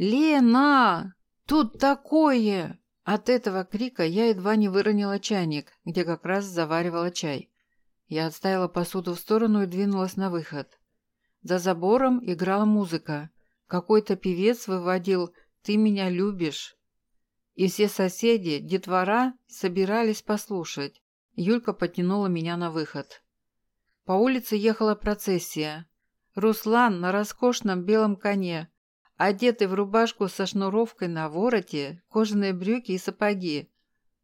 «Лена! Тут такое!» От этого крика я едва не выронила чайник, где как раз заваривала чай. Я отставила посуду в сторону и двинулась на выход. За забором играла музыка. Какой-то певец выводил «Ты меня любишь». И все соседи, детвора, собирались послушать. Юлька потянула меня на выход. По улице ехала процессия. Руслан на роскошном белом коне, одетый в рубашку со шнуровкой на вороте, кожаные брюки и сапоги.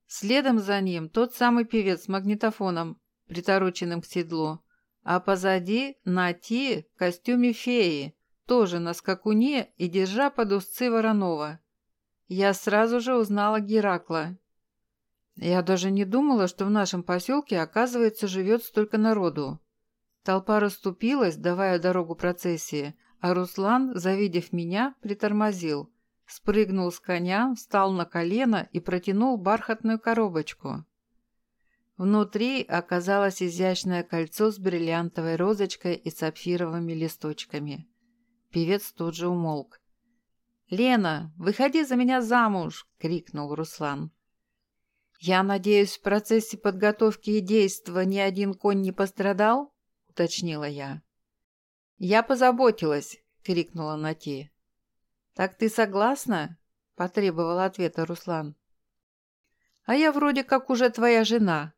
Следом за ним тот самый певец с магнитофоном, притороченным к седлу, а позади Нати в костюме феи, тоже на скакуне и держа под узцы Воронова. Я сразу же узнала Геракла. Я даже не думала, что в нашем поселке, оказывается, живет столько народу. Толпа расступилась, давая дорогу процессии, а Руслан, завидев меня, притормозил. Спрыгнул с коня, встал на колено и протянул бархатную коробочку. Внутри оказалось изящное кольцо с бриллиантовой розочкой и сапфировыми листочками. Певец тут же умолк. «Лена, выходи за меня замуж!» — крикнул Руслан. «Я надеюсь, в процессе подготовки и действа ни один конь не пострадал?» — уточнила я. «Я позаботилась!» — крикнула Нати. «Так ты согласна?» — потребовал ответа Руслан. «А я вроде как уже твоя жена»,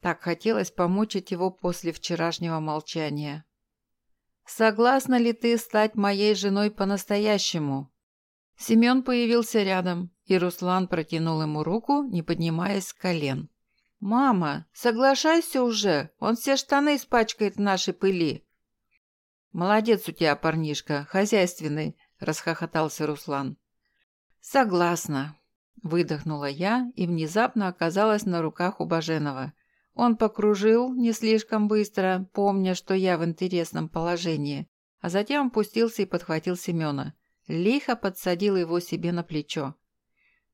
так хотелось помучить его после вчерашнего молчания. «Согласна ли ты стать моей женой по-настоящему?» Семен появился рядом, и Руслан протянул ему руку, не поднимаясь с колен. «Мама, соглашайся уже, он все штаны испачкает в нашей пыли». «Молодец у тебя, парнишка, хозяйственный», – расхохотался Руслан. «Согласна», – выдохнула я и внезапно оказалась на руках у Баженова. Он покружил не слишком быстро, помня, что я в интересном положении, а затем опустился и подхватил Семена. Лихо подсадил его себе на плечо.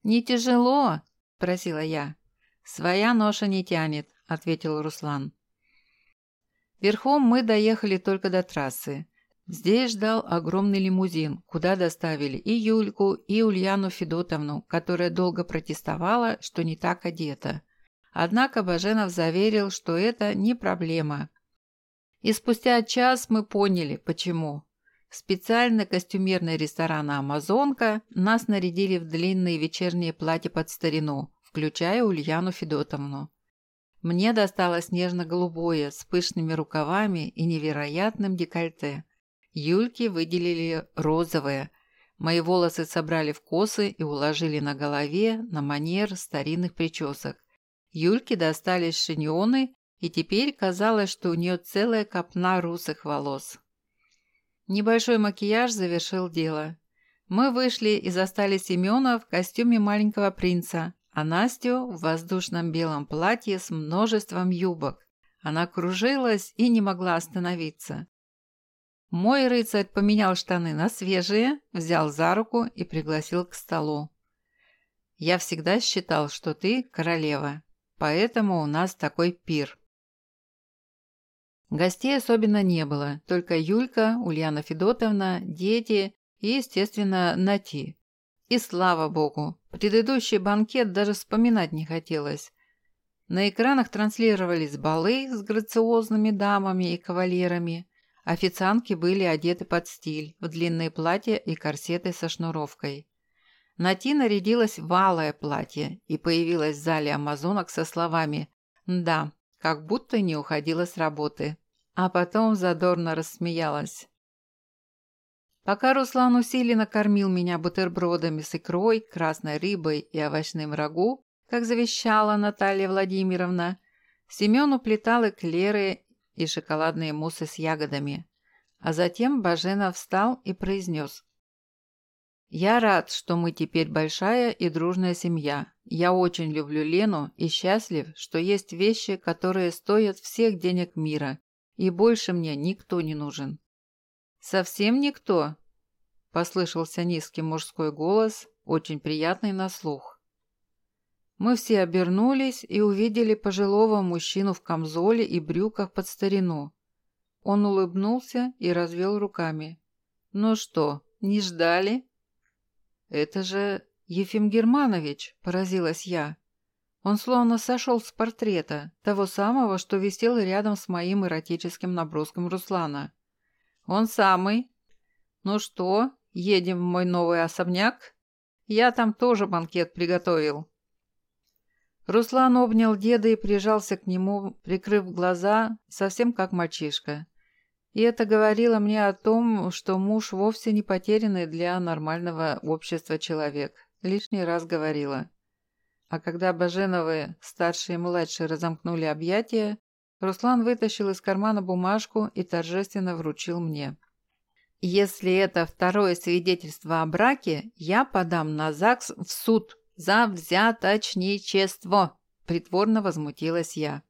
«Не тяжело?» – спросила я. «Своя ноша не тянет», – ответил Руслан. Верхом мы доехали только до трассы. Здесь ждал огромный лимузин, куда доставили и Юльку, и Ульяну Федотовну, которая долго протестовала, что не так одета – Однако Баженов заверил, что это не проблема. И спустя час мы поняли, почему. В специальный костюмерный ресторан «Амазонка» нас нарядили в длинные вечерние платья под старину, включая Ульяну Федотовну. Мне досталось нежно-голубое, с пышными рукавами и невероятным декольте. Юльке выделили розовое. Мои волосы собрали в косы и уложили на голове на манер старинных причесок. Юльке достались шиньоны, и теперь казалось, что у нее целая копна русых волос. Небольшой макияж завершил дело. Мы вышли и застали Семена в костюме маленького принца, а Настю в воздушном белом платье с множеством юбок. Она кружилась и не могла остановиться. Мой рыцарь поменял штаны на свежие, взял за руку и пригласил к столу. «Я всегда считал, что ты королева», Поэтому у нас такой пир. Гостей особенно не было, только Юлька, Ульяна Федотовна, дети и, естественно, Нати. И слава богу, предыдущий банкет даже вспоминать не хотелось. На экранах транслировались балы с грациозными дамами и кавалерами. Официантки были одеты под стиль, в длинные платья и корсеты со шнуровкой. Нати нарядилась в алое платье и появилась в зале амазонок со словами «Да», как будто не уходила с работы. А потом задорно рассмеялась. Пока Руслан усиленно кормил меня бутербродами с икрой, красной рыбой и овощным рагу, как завещала Наталья Владимировна, Семен уплетал эклеры и шоколадные муссы с ягодами. А затем Баженов встал и произнес я рад, что мы теперь большая и дружная семья. Я очень люблю Лену и счастлив, что есть вещи, которые стоят всех денег мира, и больше мне никто не нужен». «Совсем никто?» – послышался низкий мужской голос, очень приятный на слух. Мы все обернулись и увидели пожилого мужчину в камзоле и брюках под старину. Он улыбнулся и развел руками. «Ну что, не ждали?» это же Ефим Германович!» – поразилась я. Он словно сошел с портрета, того самого, что висел рядом с моим эротическим наброском Руслана. «Он самый. Ну что, едем в мой новый особняк? Я там тоже банкет приготовил». Руслан обнял деда и прижался к нему, прикрыв глаза, совсем как мальчишка. И это говорило мне о том, что муж вовсе не потерянный для нормального общества человек. Лишний раз говорила. А когда Баженовы, старший и младший, разомкнули объятия, Руслан вытащил из кармана бумажку и торжественно вручил мне. «Если это второе свидетельство о браке, я подам на ЗАГС в суд за взяточничество!» – притворно возмутилась я.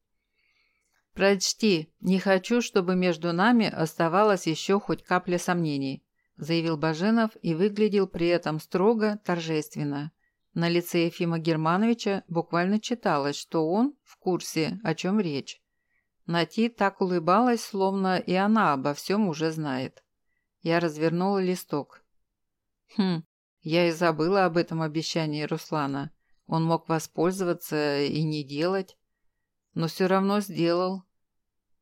«Прочти, не хочу, чтобы между нами оставалось еще хоть капля сомнений», – заявил Баженов и выглядел при этом строго, торжественно. На лице Ефима Германовича буквально читалось, что он в курсе, о чем речь. Нати так улыбалась, словно и она обо всем уже знает. Я развернула листок. Хм, я и забыла об этом обещании Руслана. Он мог воспользоваться и не делать, но все равно сделал.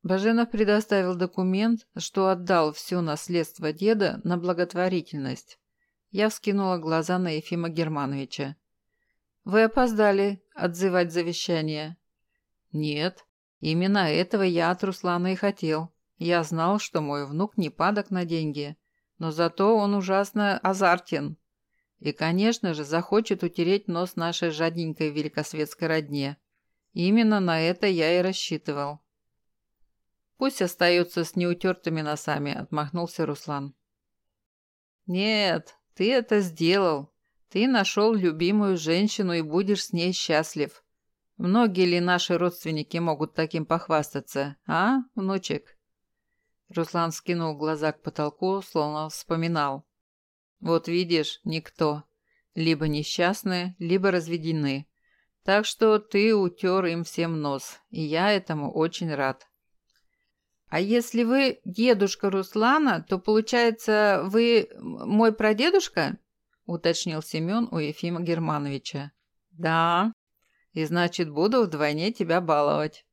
Баженов предоставил документ, что отдал все наследство деда на благотворительность. Я вскинула глаза на Ефима Германовича. «Вы опоздали отзывать завещание». «Нет, именно этого я от Руслана и хотел. Я знал, что мой внук не падок на деньги, но зато он ужасно азартен. И, конечно же, захочет утереть нос нашей жадненькой великосветской родне. Именно на это я и рассчитывал». «Пусть остается с неутертыми носами», — отмахнулся Руслан. «Нет, ты это сделал. Ты нашел любимую женщину и будешь с ней счастлив. Многие ли наши родственники могут таким похвастаться, а, внучек?» Руслан скинул глаза к потолку, словно вспоминал. «Вот видишь, никто. Либо несчастны, либо разведены. Так что ты утер им всем нос, и я этому очень рад». «А если вы дедушка Руслана, то, получается, вы мой прадедушка?» – уточнил Семен у Ефима Германовича. «Да. И значит, буду вдвойне тебя баловать.